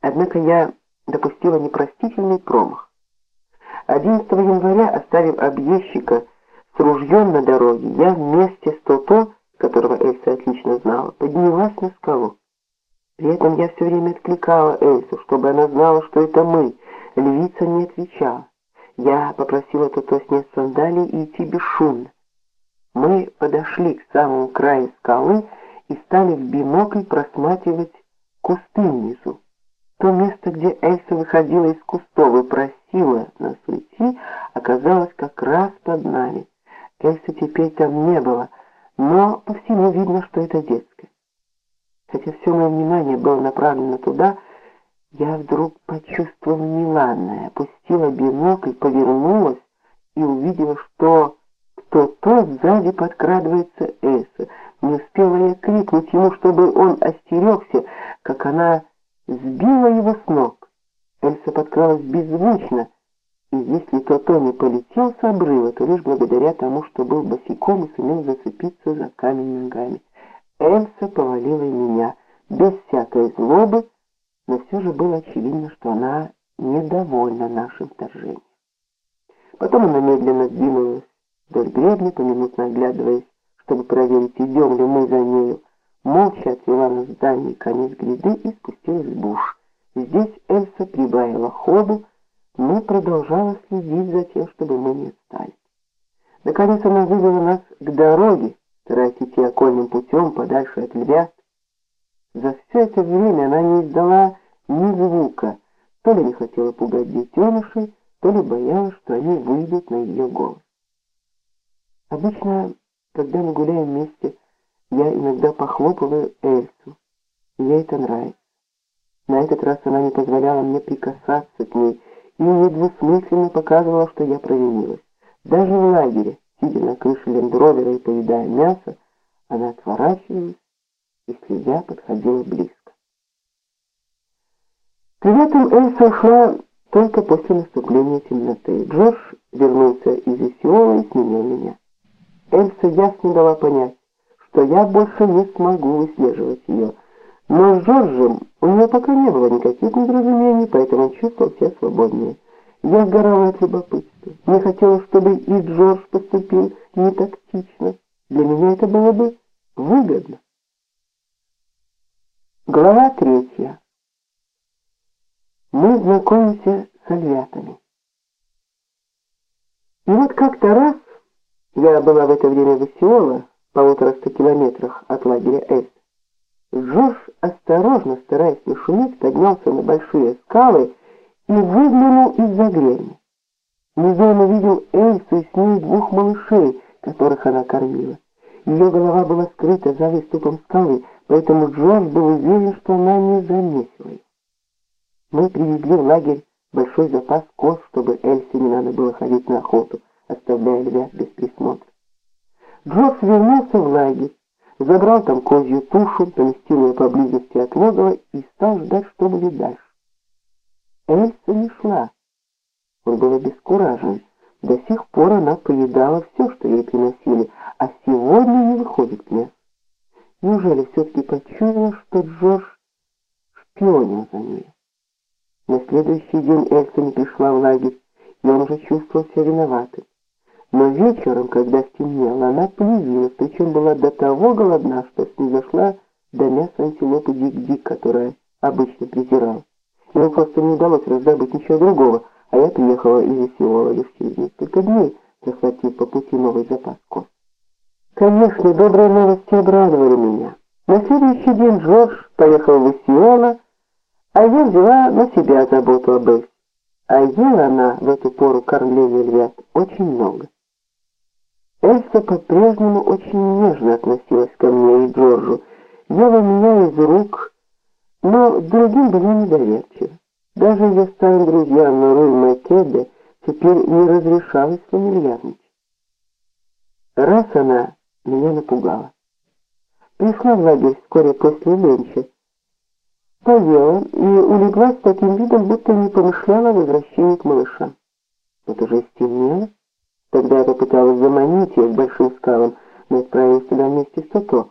Однако я допустила непростительный промах. 11 января, оставив объездчика с ружьем на дороге, я вместе с Тото, которого Эльса отлично знала, поднялась на скалу. При этом я все время откликала Эльсу, чтобы она знала, что это мы. Львица не отвечала. Я попросила Тото снять сандалии и идти бесшумно. Мы подошли к самому краю скалы и стали в бинокль просматривать кусты внизу. То место, где Эльса выходила из кустов и просила нас уйти, оказалось как раз под нами. Эльсы теперь там не было, но по всему видно, что это детская. Хотя все мое внимание было направлено туда, я вдруг почувствовала неладное, опустила бинокль, повернулась и увидела, что кто-то сзади подкрадывается Эльса. Не успела я крикнуть ему, чтобы он остерегся, как она сбила его с ног. Эльса подкралась беззвучно, и если Тото не полетел с обрыва, то лишь благодаря тому, что был босиком и сумел зацепиться за камень ногами. Эльса повалила меня без всякой злобы, но все же было очевидно, что она недовольна нашим вторжением. Потом она медленно двинулась вдоль гребня, поминутно оглядываясь, чтобы проверить, идем ли мы за нею. Молча отвела нас в дальний конец гряды и спустилась в буш. Здесь Эльса прибавила ходу, но продолжала следить за тем, чтобы мы не отстали. Наконец она вывела нас к дороге, стараясь идти окольным путем подальше от львят. За все это время она не издала ни звука, то ли не хотела пугать детенышей, то ли боялась, что они выйдут на ее голос. Обычно, когда мы гуляем вместе, я иногда похлопываю Эльсу, и ей это нравится. На этот раз она не позволяла мне прикасаться к ней и недвусмысленно показывала, что я провинилась. Даже в лагере, сидя на крыше лендровера и поедая мясо, она отворачивалась, если я подходила близко. Приветом Эльса ушла только после наступления темноты. Джордж вернулся из Исиола и сменил меня. Эльса ясно дала понять, что я больше не смогу выслеживать ее, но с Джорджем у нее пока не было никаких недоразумений, поэтому он чувствовал себя свободнее. Я сгорала от любопытства. Не хотела, чтобы и Джордж поступил не тактично. Для меня это было бы выгодно. Глава третья. Мы знакомимся с альвятами. И вот как-то раз, я была в это время в Исиола, полутораста километрах от лагеря Эс, Джордж осторожно, стараясь не шуметь, поднялся на большие скалы и выглянул из-за гребня. Внизу он увидел Эльсу и с ней двух малышей, которых она кормила. Ее голова была скрыта за выступом скалы, поэтому Джордж был уверен, что она не заметила их. Мы привезли в лагерь большой запас коз, чтобы Эльсе не надо было ходить на охоту, оставляя львят без присмотра. Джордж вернулся в лагерь, забрал там козью тушу, поместил ее поблизости от логова и стал ждать, что будет дальше. Эльса не шла. Он был обескуражен. До сих пор она поедала все, что ей приносили, а сегодня не выходит к мясу. Неужели все-таки почуяла, что Джордж шпионил за ней? На следующий день Эльса не пришла в лагерь, и он уже чувствовал себя виноватым. Но вечером, когда стемнело, она появилась, причем была до того голодна, что снизошла до мяса антилопы Дик-Дик, которая обычно презирала. Ему просто не удалось раздобыть ничего другого, а я приехала из Исиола лишь через несколько дней, захватив по пути новый запас коз. Конечно, добрые новости обрадовали меня. На следующий день Джордж поехал в Исиола, а я взяла на себя заботу об Эльсе. А ела она в эту пору кормления львят очень много. Эльса по-прежнему очень нежно относилась ко мне и Джорджу, ела меня из рук, но другим была недоверчива. Даже ее старым друзьям Нуру и Македе теперь не разрешалось фамильярничать. Раз она меня напугала. Пришла в лагерь вскоре после ленча, поела и улеглась таким видом, будто не помышляла о возвращении к малышам. Вот уже стемнело. Тогда я попыталась заманить ее к большим скалам, но отправилась туда вместе с Тото.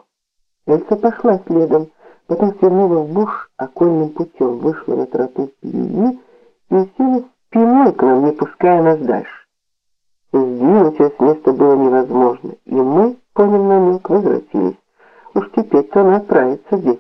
Эльса пошла следом, Потом свернула в буш окольным путем, вышла на тропу впереди и села спиной к нам, не пуская нас дальше. Сдвинуть ее с места было невозможно, и мы, понял намек, возвратились. Уж теперь-то она отправится здесь